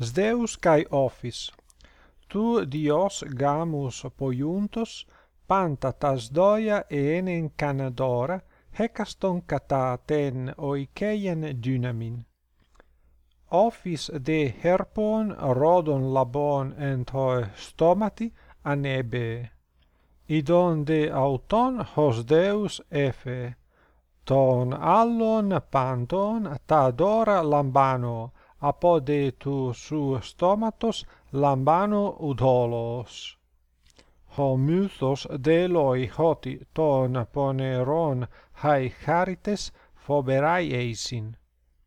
Σδέους καί office. του Διός γάμους ποιούντος, πάντα τας δόια εένεν καναδόρα, hekaston κατά ten οικέιεν δύναμιν. Office δε herpon ρόδον labon εν το στόματι ανέβε. Ιδον δε αυτον ως Δεus έφε, τον άλλον πάντων τα δώρα λαμπάνω, apodetur su stomatos lambano udolos. Homythos deloi hoti ton poneron hai charites foberai eisin.